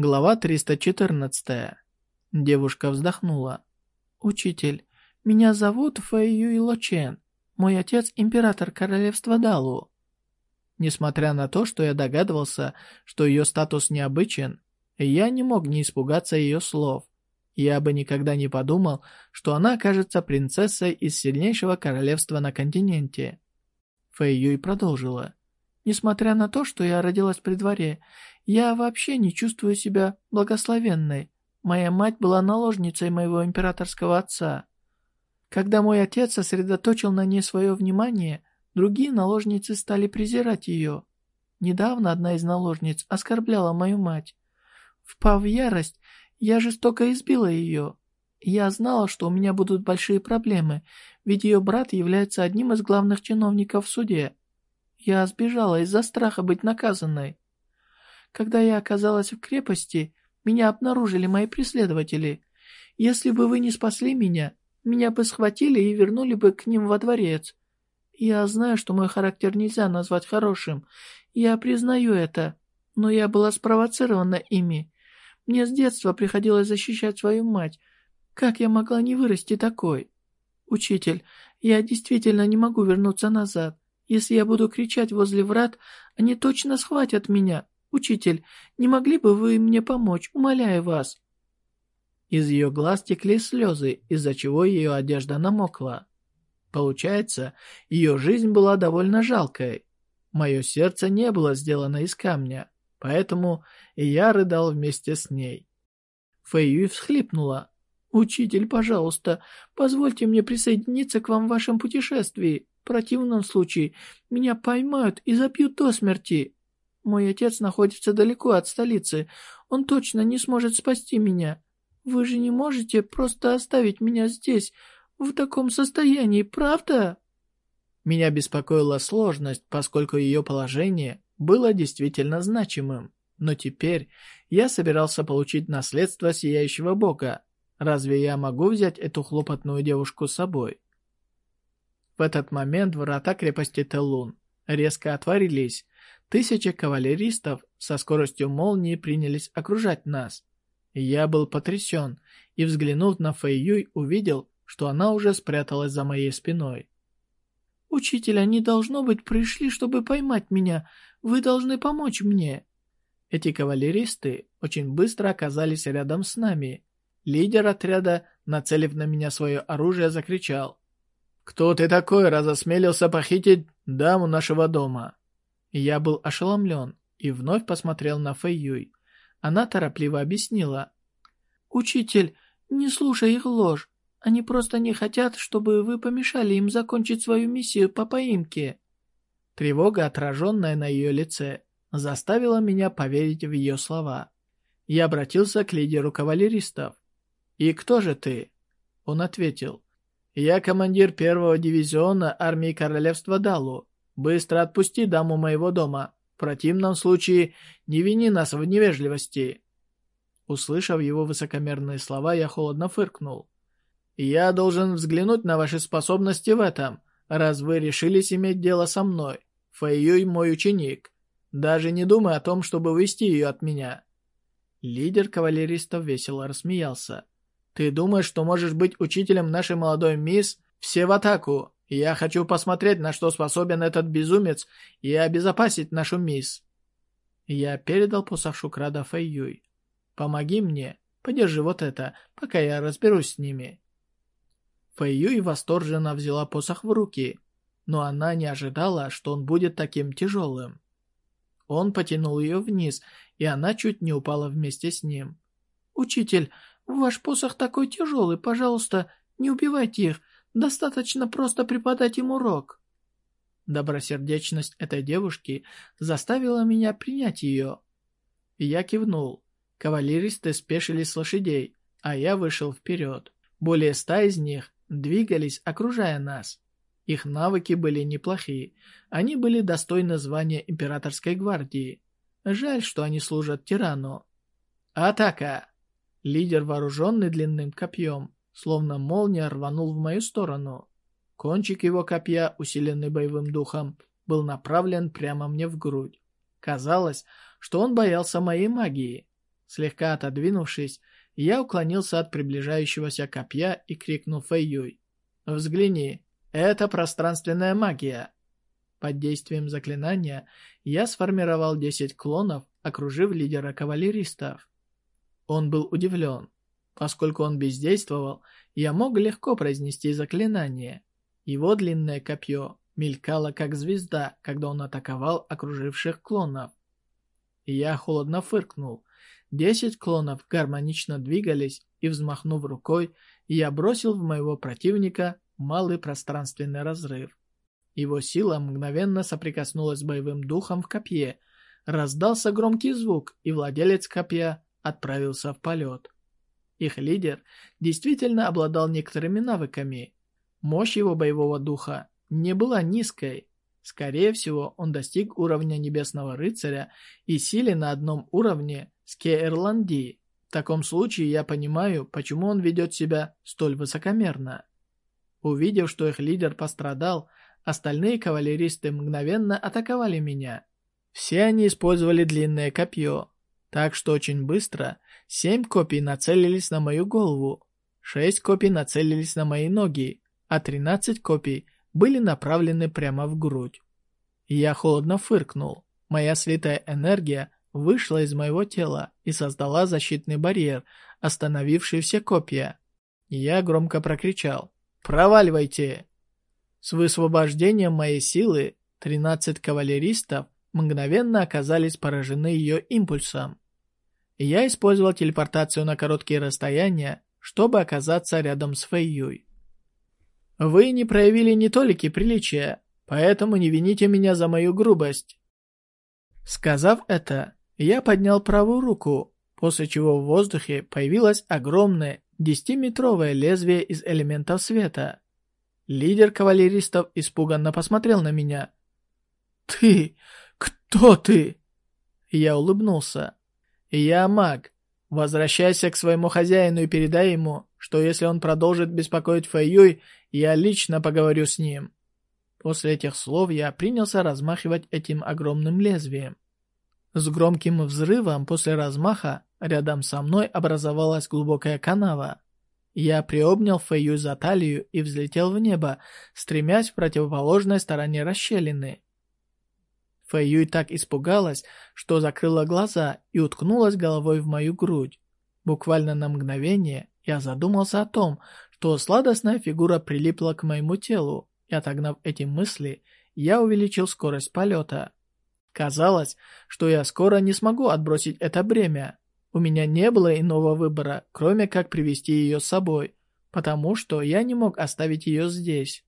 Глава 314. Девушка вздохнула. «Учитель, меня зовут Фэй Юй Лочен. Мой отец – император королевства Далу». Несмотря на то, что я догадывался, что ее статус необычен, я не мог не испугаться ее слов. Я бы никогда не подумал, что она окажется принцессой из сильнейшего королевства на континенте. Фэй Юй продолжила. Несмотря на то, что я родилась при дворе, я вообще не чувствую себя благословенной. Моя мать была наложницей моего императорского отца. Когда мой отец сосредоточил на ней свое внимание, другие наложницы стали презирать ее. Недавно одна из наложниц оскорбляла мою мать. Впав в ярость, я жестоко избила ее. Я знала, что у меня будут большие проблемы, ведь ее брат является одним из главных чиновников в суде. Я сбежала из-за страха быть наказанной. Когда я оказалась в крепости, меня обнаружили мои преследователи. Если бы вы не спасли меня, меня бы схватили и вернули бы к ним во дворец. Я знаю, что мой характер нельзя назвать хорошим. Я признаю это. Но я была спровоцирована ими. Мне с детства приходилось защищать свою мать. Как я могла не вырасти такой? Учитель, я действительно не могу вернуться назад. Если я буду кричать возле врат, они точно схватят меня. Учитель, не могли бы вы мне помочь, умоляю вас?» Из ее глаз текли слезы, из-за чего ее одежда намокла. Получается, ее жизнь была довольно жалкой. Мое сердце не было сделано из камня, поэтому и я рыдал вместе с ней. Фэйюй всхлипнула. «Учитель, пожалуйста, позвольте мне присоединиться к вам в вашем путешествии. В противном случае меня поймают и забьют до смерти. Мой отец находится далеко от столицы. Он точно не сможет спасти меня. Вы же не можете просто оставить меня здесь, в таком состоянии, правда?» Меня беспокоила сложность, поскольку ее положение было действительно значимым. Но теперь я собирался получить наследство Сияющего Бога, Разве я могу взять эту хлопотную девушку с собой? В этот момент врата крепости Телун резко отворились. Тысячи кавалеристов со скоростью молнии принялись окружать нас. Я был потрясен и, взглянув на Фэй увидел, что она уже спряталась за моей спиной. «Учитель, они, должно быть, пришли, чтобы поймать меня. Вы должны помочь мне». Эти кавалеристы очень быстро оказались рядом с нами. Лидер отряда, нацелив на меня свое оружие, закричал. «Кто ты такой, раз осмелился похитить даму нашего дома?» Я был ошеломлен и вновь посмотрел на Фэй Юй. Она торопливо объяснила. «Учитель, не слушай их ложь. Они просто не хотят, чтобы вы помешали им закончить свою миссию по поимке». Тревога, отраженная на ее лице, заставила меня поверить в ее слова. Я обратился к лидеру кавалеристов. «И кто же ты?» Он ответил. «Я командир первого дивизиона армии королевства Далу. Быстро отпусти даму моего дома. В противном случае не вини нас в невежливости». Услышав его высокомерные слова, я холодно фыркнул. «Я должен взглянуть на ваши способности в этом, раз вы решились иметь дело со мной. Фэйюй мой ученик. Даже не думай о том, чтобы увести ее от меня». Лидер кавалеристов весело рассмеялся. Ты думаешь, что можешь быть учителем нашей молодой мисс? Все в атаку. Я хочу посмотреть, на что способен этот безумец, и обезопасить нашу мисс. Я передал посох Шукрада Фэйюй. Помоги мне. Подержи вот это, пока я разберусь с ними. Фэйюй восторженно взяла посох в руки, но она не ожидала, что он будет таким тяжелым. Он потянул ее вниз, и она чуть не упала вместе с ним. «Учитель, «Ваш посох такой тяжелый, пожалуйста, не убивайте их, достаточно просто преподать им урок». Добросердечность этой девушки заставила меня принять ее. Я кивнул. Кавалеристы спешили с лошадей, а я вышел вперед. Более ста из них двигались, окружая нас. Их навыки были неплохие. Они были достойны звания императорской гвардии. Жаль, что они служат тирану. Атака! Лидер, вооруженный длинным копьем, словно молния рванул в мою сторону. Кончик его копья, усиленный боевым духом, был направлен прямо мне в грудь. Казалось, что он боялся моей магии. Слегка отодвинувшись, я уклонился от приближающегося копья и крикнул Фэйюй. «Взгляни, это пространственная магия!» Под действием заклинания я сформировал 10 клонов, окружив лидера кавалеристов. Он был удивлен. Поскольку он бездействовал, я мог легко произнести заклинание. Его длинное копье мелькало как звезда, когда он атаковал окруживших клонов. Я холодно фыркнул. Десять клонов гармонично двигались, и, взмахнув рукой, я бросил в моего противника малый пространственный разрыв. Его сила мгновенно соприкоснулась с боевым духом в копье. Раздался громкий звук, и владелец копья отправился в полет. Их лидер действительно обладал некоторыми навыками. Мощь его боевого духа не была низкой. Скорее всего, он достиг уровня Небесного Рыцаря и силе на одном уровне с Кеэрланди. В таком случае я понимаю, почему он ведет себя столь высокомерно. Увидев, что их лидер пострадал, остальные кавалеристы мгновенно атаковали меня. Все они использовали длинное копье, так что очень быстро семь копий нацелились на мою голову, шесть копий нацелились на мои ноги, а тринадцать копий были направлены прямо в грудь. Я холодно фыркнул. Моя слитая энергия вышла из моего тела и создала защитный барьер, остановивший все копья. Я громко прокричал «Проваливайте!». С высвобождением моей силы 13 кавалеристов мгновенно оказались поражены ее импульсом. Я использовал телепортацию на короткие расстояния, чтобы оказаться рядом с Фэйюй. Вы не проявили ни толики приличия, поэтому не вините меня за мою грубость. Сказав это, я поднял правую руку, после чего в воздухе появилось огромное десятиметровое лезвие из элементов света. Лидер кавалеристов испуганно посмотрел на меня. «Ты «Кто ты?» Я улыбнулся. «Я маг. Возвращайся к своему хозяину и передай ему, что если он продолжит беспокоить Фэйюй, я лично поговорю с ним». После этих слов я принялся размахивать этим огромным лезвием. С громким взрывом после размаха рядом со мной образовалась глубокая канава. Я приобнял Фэйю за талию и взлетел в небо, стремясь в противоположной стороне расщелины. Фэйюй так испугалась, что закрыла глаза и уткнулась головой в мою грудь. Буквально на мгновение я задумался о том, что сладостная фигура прилипла к моему телу, и отогнав эти мысли, я увеличил скорость полета. Казалось, что я скоро не смогу отбросить это бремя. У меня не было иного выбора, кроме как привести ее с собой, потому что я не мог оставить ее здесь.